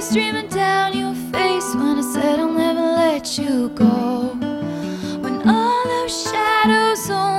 tears streaming down your face when I said I'll never let you go. When all those shadows on